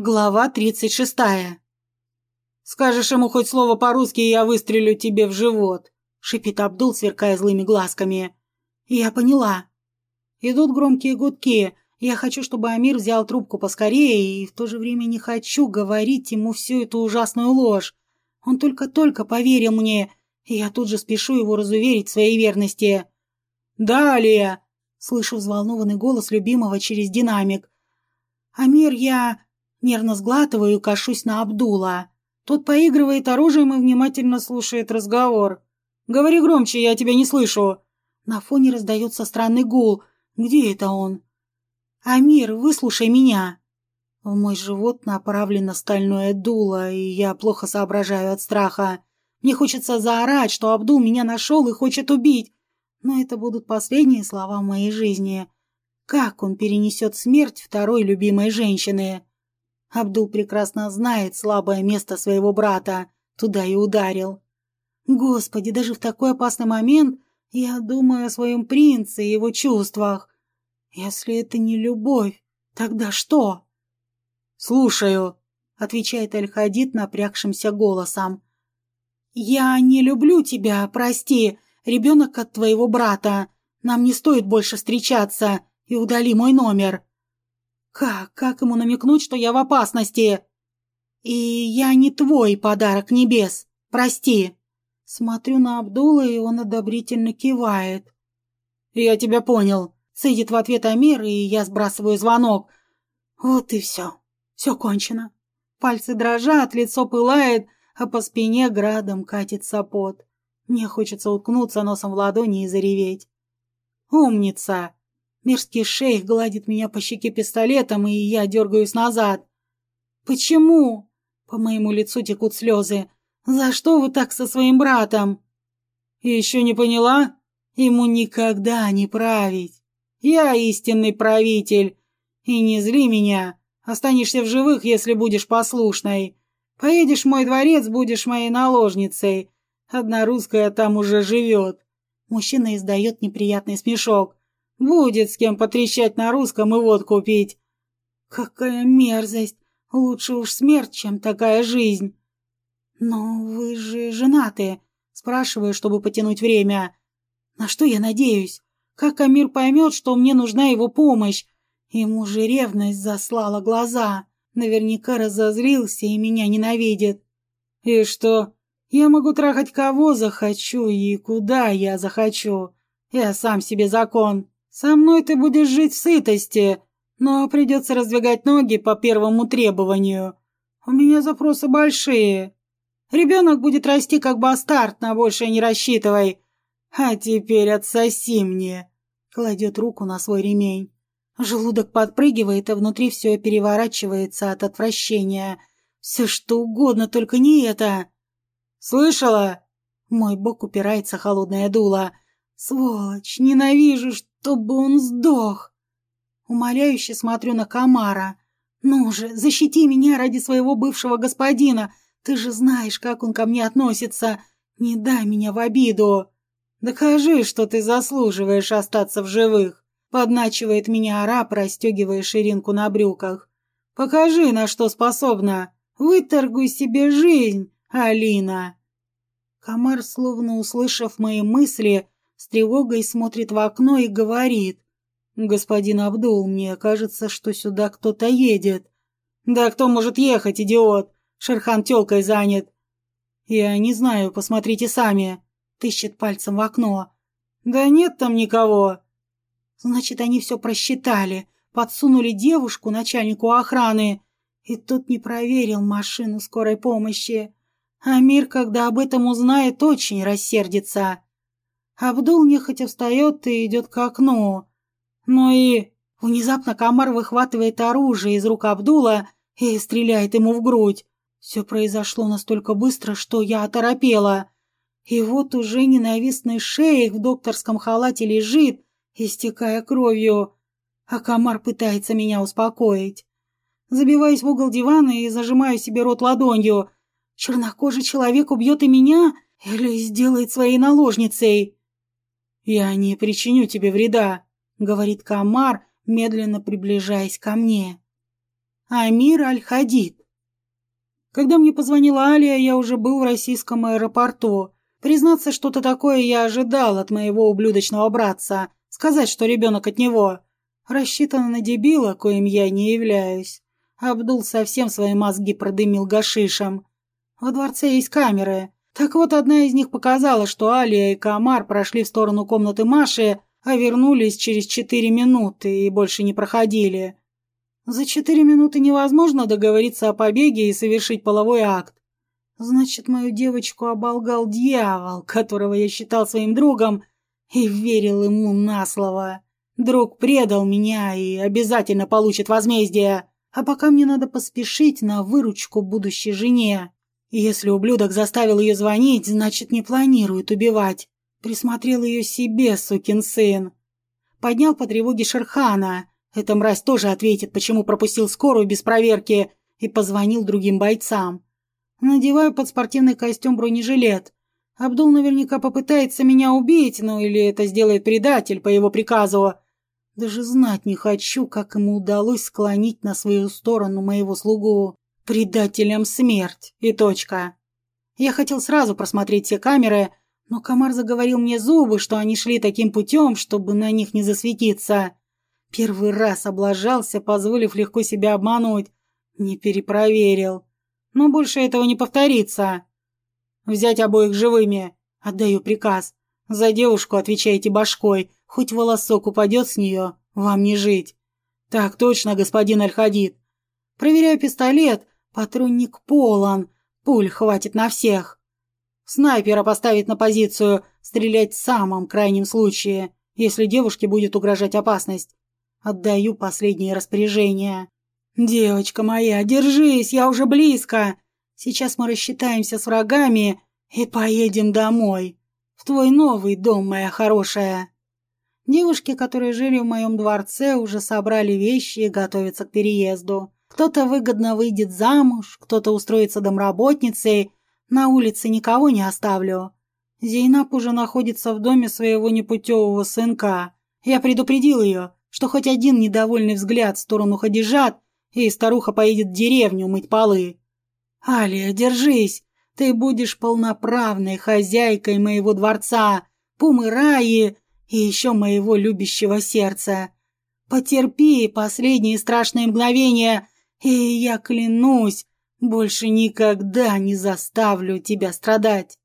Глава тридцать шестая. «Скажешь ему хоть слово по-русски, и я выстрелю тебе в живот», — шипит Абдул, сверкая злыми глазками. «Я поняла». Идут громкие гудки. Я хочу, чтобы Амир взял трубку поскорее, и в то же время не хочу говорить ему всю эту ужасную ложь. Он только-только поверил мне, и я тут же спешу его разуверить в своей верности. «Далее!» — слышу взволнованный голос любимого через динамик. «Амир, я...» Нервно сглатываю и кашусь на Абдула. Тот поигрывает оружием и внимательно слушает разговор. «Говори громче, я тебя не слышу». На фоне раздается странный гул. «Где это он?» «Амир, выслушай меня». В мой живот направлено стальное дуло, и я плохо соображаю от страха. Мне хочется заорать, что Абдул меня нашел и хочет убить. Но это будут последние слова моей жизни. Как он перенесет смерть второй любимой женщины? Абдул прекрасно знает слабое место своего брата, туда и ударил. Господи, даже в такой опасный момент я думаю о своем принце и его чувствах. Если это не любовь, тогда что? Слушаю, отвечает Аль-Хадид напрягшимся голосом. Я не люблю тебя, прости, ребенок от твоего брата. Нам не стоит больше встречаться, и удали мой номер. Как? Как ему намекнуть, что я в опасности? И я не твой подарок небес. Прости. Смотрю на Абдула, и он одобрительно кивает. Я тебя понял. Сидит в ответ Амир, и я сбрасываю звонок. Вот и все. Все кончено. Пальцы дрожат, лицо пылает, а по спине градом катится пот. Мне хочется уткнуться носом в ладони и зареветь. «Умница!» Мерзкий шейх гладит меня по щеке пистолетом, и я дергаюсь назад. «Почему?» По моему лицу текут слезы. «За что вы так со своим братом?» «Еще не поняла? Ему никогда не править. Я истинный правитель. И не зли меня. Останешься в живых, если будешь послушной. Поедешь в мой дворец, будешь моей наложницей. Одна русская там уже живет». Мужчина издает неприятный смешок. Будет с кем потрещать на русском и водку пить. Какая мерзость! Лучше уж смерть, чем такая жизнь. Но вы же женаты, спрашиваю, чтобы потянуть время. На что я надеюсь? Как Амир поймет, что мне нужна его помощь? Ему же ревность заслала глаза. Наверняка разозлился и меня ненавидит. И что? Я могу трахать кого захочу и куда я захочу. Я сам себе закон. Со мной ты будешь жить в сытости, но придется раздвигать ноги по первому требованию. У меня запросы большие. Ребенок будет расти как бастард, на большее не рассчитывай. А теперь отсоси мне. Кладет руку на свой ремень. Желудок подпрыгивает, а внутри все переворачивается от отвращения. Все что угодно, только не это. Слышала? Мой бок упирается холодное дуло. Сволочь, ненавижу, чтобы он сдох. Умоляюще смотрю на Камара. Ну же, защити меня ради своего бывшего господина. Ты же знаешь, как он ко мне относится. Не дай меня в обиду. Докажи, что ты заслуживаешь остаться в живых. Подначивает меня араб, расстегивая ширинку на брюках. Покажи, на что способна. Выторгуй себе жизнь, Алина. Камар, словно услышав мои мысли, с тревогой смотрит в окно и говорит. «Господин Абдул, мне кажется, что сюда кто-то едет». «Да кто может ехать, идиот? Шерхан тёлкой занят». «Я не знаю, посмотрите сами», — тыщет пальцем в окно. «Да нет там никого». «Значит, они все просчитали, подсунули девушку начальнику охраны, и тот не проверил машину скорой помощи. Амир, когда об этом узнает, очень рассердится». Абдул нехотя встает и идет к окну. Ну и... Внезапно комар выхватывает оружие из рук Абдула и стреляет ему в грудь. Все произошло настолько быстро, что я оторопела. И вот уже ненавистный шейх в докторском халате лежит, истекая кровью, а комар пытается меня успокоить. Забиваюсь в угол дивана и зажимаю себе рот ладонью. Чернокожий человек убьет и меня или сделает своей наложницей. «Я не причиню тебе вреда», — говорит Камар, медленно приближаясь ко мне. Амир Аль-Хадид. Когда мне позвонила Алия, я уже был в российском аэропорту. Признаться, что-то такое я ожидал от моего ублюдочного братца. Сказать, что ребенок от него. Рассчитано на дебила, коим я не являюсь. Абдул совсем свои мозги продымил гашишем. Во дворце есть камеры. Так вот, одна из них показала, что Алия и Камар прошли в сторону комнаты Маши, а вернулись через четыре минуты и больше не проходили. За четыре минуты невозможно договориться о побеге и совершить половой акт. Значит, мою девочку оболгал дьявол, которого я считал своим другом, и верил ему на слово. Друг предал меня и обязательно получит возмездие. А пока мне надо поспешить на выручку будущей жене. Если ублюдок заставил ее звонить, значит, не планирует убивать. Присмотрел ее себе, сукин сын. Поднял по тревоге Шерхана. Эта мразь тоже ответит, почему пропустил скорую без проверки и позвонил другим бойцам. Надеваю под спортивный костюм бронежилет. Абдул наверняка попытается меня убить, ну или это сделает предатель по его приказу. Даже знать не хочу, как ему удалось склонить на свою сторону моего слугу. Предателям смерть. И точка. Я хотел сразу просмотреть все камеры, но комар заговорил мне зубы, что они шли таким путем, чтобы на них не засветиться. Первый раз облажался, позволив легко себя обмануть. Не перепроверил. Но больше этого не повторится. Взять обоих живыми. Отдаю приказ. За девушку отвечайте башкой. Хоть волосок упадет с нее, вам не жить. Так точно, господин Альхадид. Проверяю пистолет. Патронник полон. Пуль хватит на всех. Снайпера поставить на позицию, стрелять в самом крайнем случае, если девушке будет угрожать опасность. Отдаю последние распоряжения. «Девочка моя, держись, я уже близко. Сейчас мы рассчитаемся с врагами и поедем домой. В твой новый дом, моя хорошая». Девушки, которые жили в моем дворце, уже собрали вещи и готовятся к переезду. Кто-то выгодно выйдет замуж, кто-то устроится домработницей, на улице никого не оставлю. Зейнаб уже находится в доме своего непутевого сынка. Я предупредил ее, что хоть один недовольный взгляд в сторону Хадижат, и старуха поедет в деревню мыть полы. «Алия, держись! Ты будешь полноправной хозяйкой моего дворца, Пумы Раи и еще моего любящего сердца. Потерпи последние страшные мгновения, и я клянусь, больше никогда не заставлю тебя страдать.